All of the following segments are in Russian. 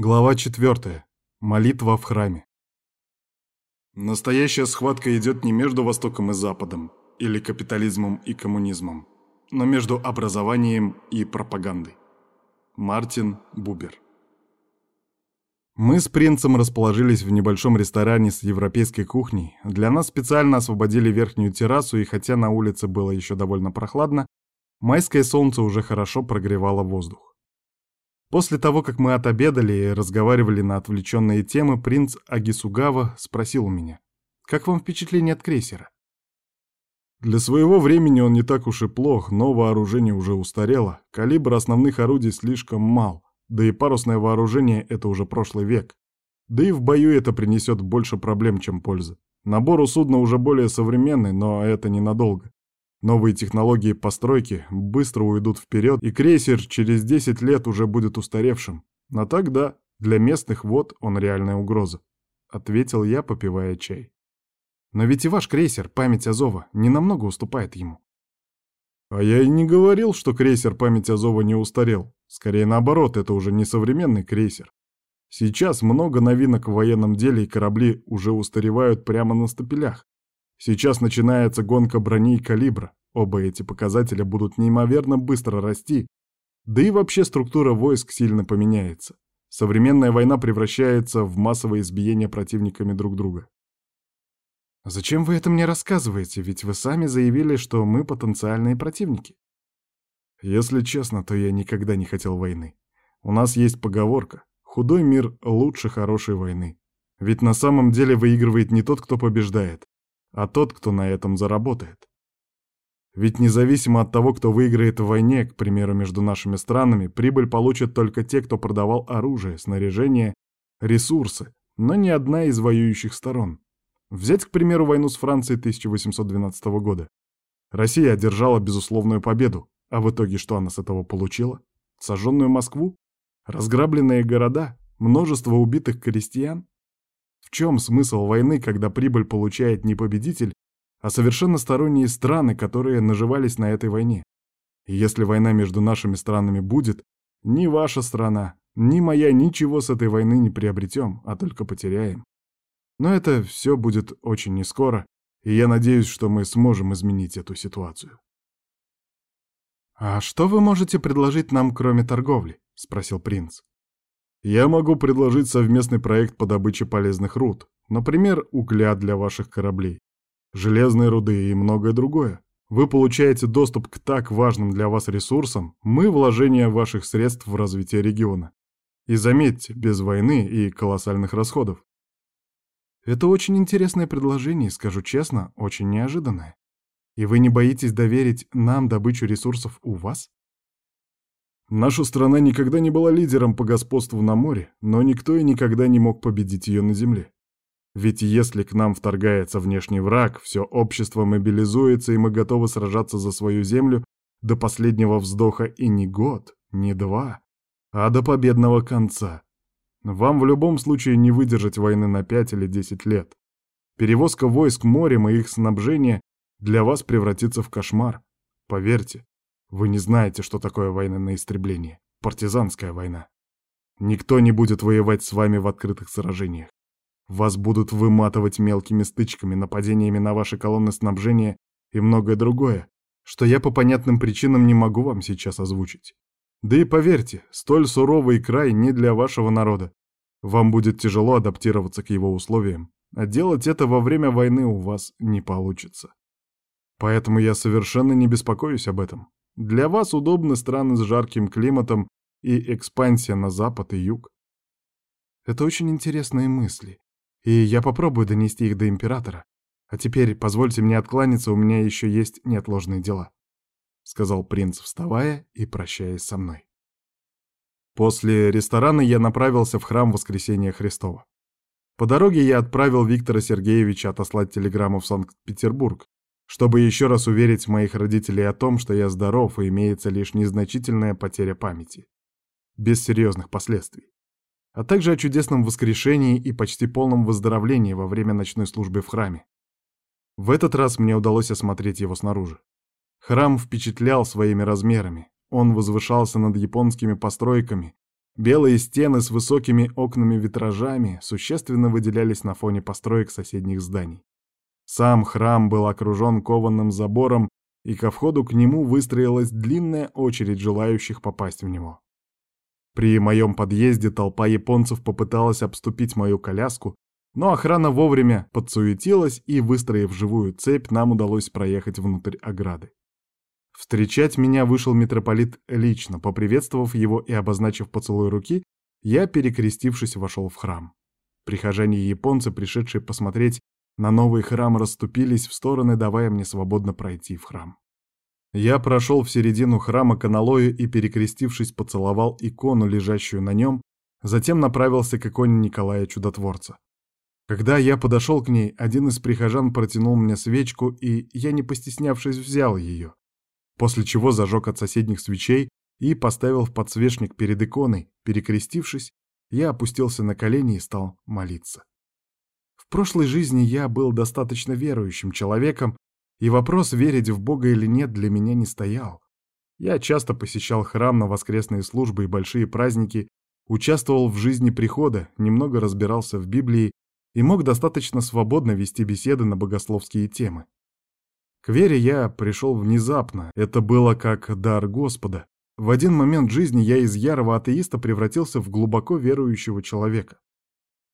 Глава 4. Молитва в храме. Настоящая схватка идет не между Востоком и Западом, или капитализмом и коммунизмом, но между образованием и пропагандой. Мартин Бубер. Мы с принцем расположились в небольшом ресторане с европейской кухней. Для нас специально освободили верхнюю террасу, и хотя на улице было еще довольно прохладно, майское солнце уже хорошо прогревало воздух. После того, как мы отобедали и разговаривали на отвлеченные темы, принц Агисугава спросил у меня, «Как вам впечатление от крейсера?» Для своего времени он не так уж и плох, но вооружение уже устарело, калибр основных орудий слишком мал, да и парусное вооружение — это уже прошлый век. Да и в бою это принесет больше проблем, чем пользы. Набор у судна уже более современный, но это ненадолго. Новые технологии постройки быстро уйдут вперед, и крейсер через 10 лет уже будет устаревшим. Но так да, для местных вод он реальная угроза. Ответил я, попивая чай. Но ведь и ваш крейсер, память Азова, не намного уступает ему. А я и не говорил, что крейсер память Азова не устарел. Скорее наоборот, это уже не современный крейсер. Сейчас много новинок в военном деле, и корабли уже устаревают прямо на стапелях. Сейчас начинается гонка брони и калибра. Оба эти показателя будут неимоверно быстро расти, да и вообще структура войск сильно поменяется. Современная война превращается в массовое избиение противниками друг друга. «Зачем вы это мне рассказываете? Ведь вы сами заявили, что мы потенциальные противники». Если честно, то я никогда не хотел войны. У нас есть поговорка «Худой мир лучше хорошей войны». Ведь на самом деле выигрывает не тот, кто побеждает, а тот, кто на этом заработает. Ведь независимо от того, кто выиграет в войне, к примеру, между нашими странами, прибыль получат только те, кто продавал оружие, снаряжение, ресурсы, но ни одна из воюющих сторон. Взять, к примеру, войну с Францией 1812 года. Россия одержала безусловную победу, а в итоге что она с этого получила? Сожженную Москву? Разграбленные города? Множество убитых крестьян? В чем смысл войны, когда прибыль получает не победитель, а совершенно сторонние страны, которые наживались на этой войне? И если война между нашими странами будет, ни ваша страна, ни моя ничего с этой войны не приобретем, а только потеряем. Но это все будет очень нескоро, и я надеюсь, что мы сможем изменить эту ситуацию. «А что вы можете предложить нам, кроме торговли?» — спросил принц. Я могу предложить совместный проект по добыче полезных руд, например, угля для ваших кораблей, железные руды и многое другое. Вы получаете доступ к так важным для вас ресурсам, мы — вложение ваших средств в развитие региона. И заметьте, без войны и колоссальных расходов. Это очень интересное предложение, скажу честно, очень неожиданное. И вы не боитесь доверить нам добычу ресурсов у вас? Наша страна никогда не была лидером по господству на море, но никто и никогда не мог победить ее на земле. Ведь если к нам вторгается внешний враг, все общество мобилизуется, и мы готовы сражаться за свою землю до последнего вздоха и не год, не два, а до победного конца. Вам в любом случае не выдержать войны на пять или десять лет. Перевозка войск морем и их снабжение для вас превратится в кошмар. Поверьте, вы не знаете, что такое война на истребление. Партизанская война. Никто не будет воевать с вами в открытых сражениях. Вас будут выматывать мелкими стычками, нападениями на ваши колонны снабжения и многое другое, что я по понятным причинам не могу вам сейчас озвучить. Да и поверьте, столь суровый край не для вашего народа. Вам будет тяжело адаптироваться к его условиям, а делать это во время войны у вас не получится. Поэтому я совершенно не беспокоюсь об этом. Для вас удобны страны с жарким климатом и экспансия на запад и юг. Это очень интересные мысли, и я попробую донести их до императора. А теперь позвольте мне откланяться, у меня еще есть неотложные дела», — сказал принц, вставая и прощаясь со мной. После ресторана я направился в храм Воскресения Христова. По дороге я отправил Виктора Сергеевича отослать телеграмму в Санкт-Петербург, чтобы еще раз уверить моих родителей о том, что я здоров и имеется лишь незначительная потеря памяти, без серьезных последствий, а также о чудесном воскрешении и почти полном выздоровлении во время ночной службы в храме. В этот раз мне удалось осмотреть его снаружи. Храм впечатлял своими размерами, он возвышался над японскими постройками, Белые стены с высокими окнами-витражами существенно выделялись на фоне построек соседних зданий. Сам храм был окружен кованым забором, и ко входу к нему выстроилась длинная очередь желающих попасть в него. При моем подъезде толпа японцев попыталась обступить мою коляску, но охрана вовремя подсуетилась, и, выстроив живую цепь, нам удалось проехать внутрь ограды. Встречать меня вышел митрополит лично, поприветствовав его и обозначив поцелуй руки, я, перекрестившись, вошел в храм. Прихожане японцы, пришедшие посмотреть на новый храм, расступились в стороны, давая мне свободно пройти в храм. Я прошел в середину храма к аналою и, перекрестившись, поцеловал икону, лежащую на нем, затем направился к иконе Николая Чудотворца. Когда я подошел к ней, один из прихожан протянул мне свечку, и я, не постеснявшись, взял ее, после чего зажег от соседних свечей и поставил в подсвечник перед иконой, перекрестившись, я опустился на колени и стал молиться. В прошлой жизни я был достаточно верующим человеком, и вопрос, верить в Бога или нет, для меня не стоял. Я часто посещал храм на воскресные службы и большие праздники, участвовал в жизни прихода, немного разбирался в Библии и мог достаточно свободно вести беседы на богословские темы. К вере я пришел внезапно, это было как дар Господа. В один момент жизни я из ярого атеиста превратился в глубоко верующего человека.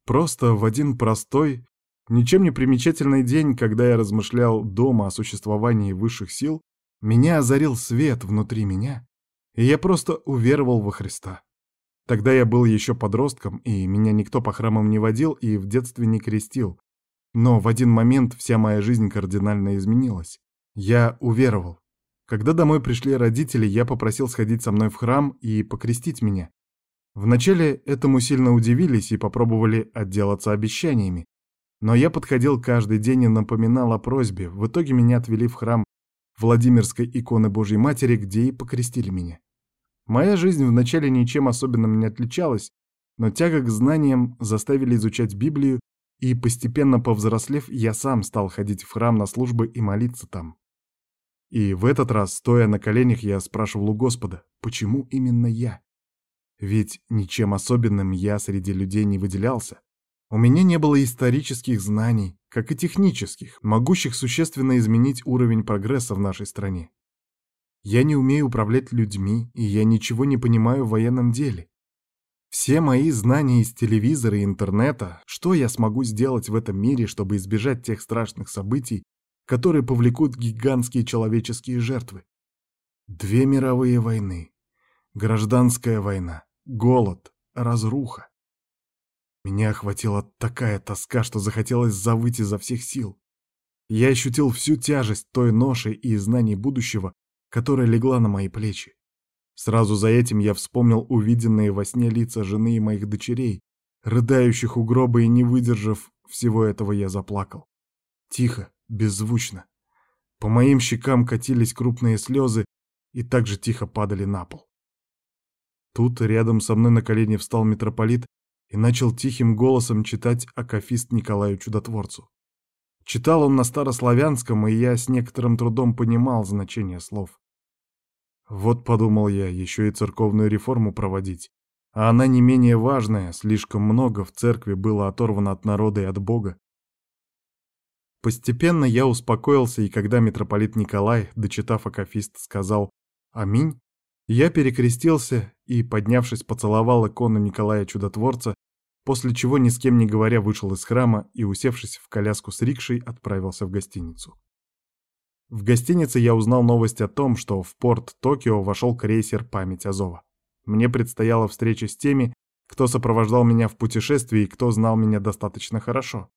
Просто в один простой, ничем не примечательный день, когда я размышлял дома о существовании высших сил, меня озарил свет внутри меня, и я просто уверовал во Христа. Тогда я был еще подростком, и меня никто по храмам не водил и в детстве не крестил. Но в один момент вся моя жизнь кардинально изменилась. Я уверовал. Когда домой пришли родители, я попросил сходить со мной в храм и покрестить меня. Вначале этому сильно удивились и попробовали отделаться обещаниями. Но я подходил каждый день и напоминал о просьбе. В итоге меня отвели в храм Владимирской иконы Божьей Матери, где и покрестили меня. Моя жизнь вначале ничем особенным не отличалась, но тяга к знаниям заставили изучать Библию, и постепенно повзрослев, я сам стал ходить в храм на службы и молиться там. И в этот раз, стоя на коленях, я спрашивал у Господа, почему именно я? Ведь ничем особенным я среди людей не выделялся. У меня не было исторических знаний, как и технических, могущих существенно изменить уровень прогресса в нашей стране. Я не умею управлять людьми, и я ничего не понимаю в военном деле. Все мои знания из телевизора и интернета, что я смогу сделать в этом мире, чтобы избежать тех страшных событий, которые повлекут гигантские человеческие жертвы? Две мировые войны, гражданская война, голод, разруха. Меня охватила такая тоска, что захотелось завыть изо всех сил. Я ощутил всю тяжесть той ноши и знаний будущего, которая легла на мои плечи. Сразу за этим я вспомнил увиденные во сне лица жены и моих дочерей, рыдающих у гроба, и не выдержав всего этого, я заплакал. Тихо, беззвучно. По моим щекам катились крупные слезы и также тихо падали на пол. Тут рядом со мной на колени встал митрополит и начал тихим голосом читать акафист Николаю Чудотворцу. Читал он на старославянском, и я с некоторым трудом понимал значение слов. Вот, подумал я, еще и церковную реформу проводить. А она не менее важная, слишком много в церкви было оторвано от народа и от Бога. Постепенно я успокоился, и когда митрополит Николай, дочитав акафист, сказал «Аминь», я перекрестился и, поднявшись, поцеловал икону Николая Чудотворца, после чего, ни с кем не говоря, вышел из храма и, усевшись в коляску с рикшей, отправился в гостиницу. В гостинице я узнал новость о том, что в порт Токио вошел крейсер «Память Азова». Мне предстояла встреча с теми, кто сопровождал меня в путешествии и кто знал меня достаточно хорошо.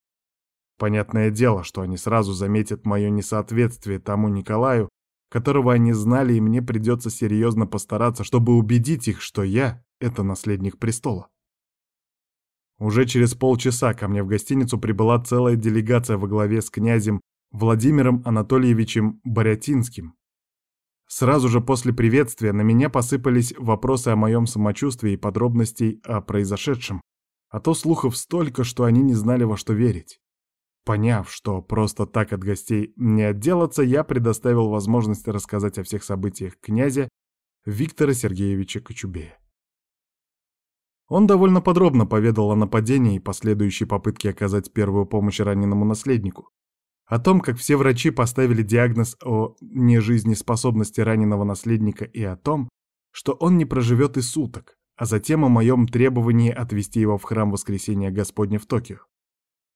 Понятное дело, что они сразу заметят мое несоответствие тому Николаю, которого они знали, и мне придется серьезно постараться, чтобы убедить их, что я — это наследник престола. Уже через полчаса ко мне в гостиницу прибыла целая делегация во главе с князем Владимиром Анатольевичем Борятинским. Сразу же после приветствия на меня посыпались вопросы о моем самочувствии и подробностей о произошедшем, а то слухов столько, что они не знали во что верить. Поняв, что просто так от гостей не отделаться, я предоставил возможность рассказать о всех событиях князя Виктора Сергеевича Кочубея. Он довольно подробно поведал о нападении и последующей попытке оказать первую помощь раненому наследнику. О том, как все врачи поставили диагноз о нежизнеспособности раненого наследника и о том, что он не проживет и суток, а затем о моем требовании отвезти его в храм Воскресения Господня в Токио.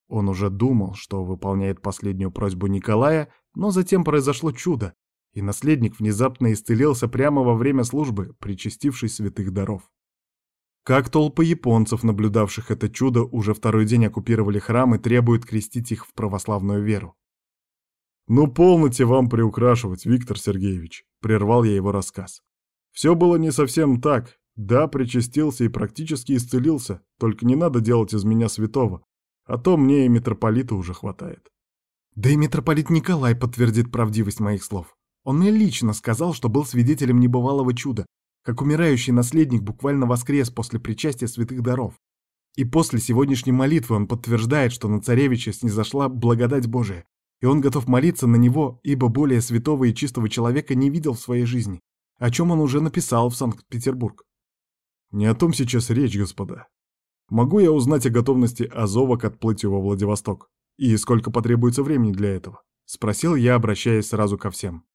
Он уже думал, что выполняет последнюю просьбу Николая, но затем произошло чудо, и наследник внезапно исцелился прямо во время службы, причастившись святых даров. Как толпы японцев, наблюдавших это чудо, уже второй день оккупировали храм и требуют крестить их в православную веру. «Ну, полноте вам приукрашивать, Виктор Сергеевич», — прервал я его рассказ. «Все было не совсем так. Да, причастился и практически исцелился, только не надо делать из меня святого, а то мне и митрополита уже хватает». Да и митрополит Николай подтвердит правдивость моих слов. Он мне лично сказал, что был свидетелем небывалого чуда, как умирающий наследник буквально воскрес после причастия святых даров. И после сегодняшней молитвы он подтверждает, что на царевича снизошла благодать Божия, и он готов молиться на него, ибо более святого и чистого человека не видел в своей жизни, о чем он уже написал в Санкт-Петербург. Не о том сейчас речь, господа. Могу я узнать о готовности Азова к отплытию во Владивосток? И сколько потребуется времени для этого? Спросил я, обращаясь сразу ко всем.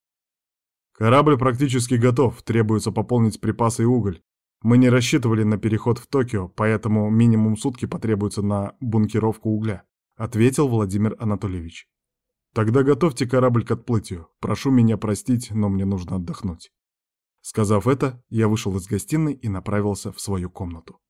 Корабль практически готов, требуется пополнить припасы и уголь. Мы не рассчитывали на переход в Токио, поэтому минимум сутки потребуется на бункеровку угля, ответил Владимир Анатольевич. Тогда готовьте корабль к отплытию. Прошу меня простить, но мне нужно отдохнуть. Сказав это, я вышел из гостиной и направился в свою комнату.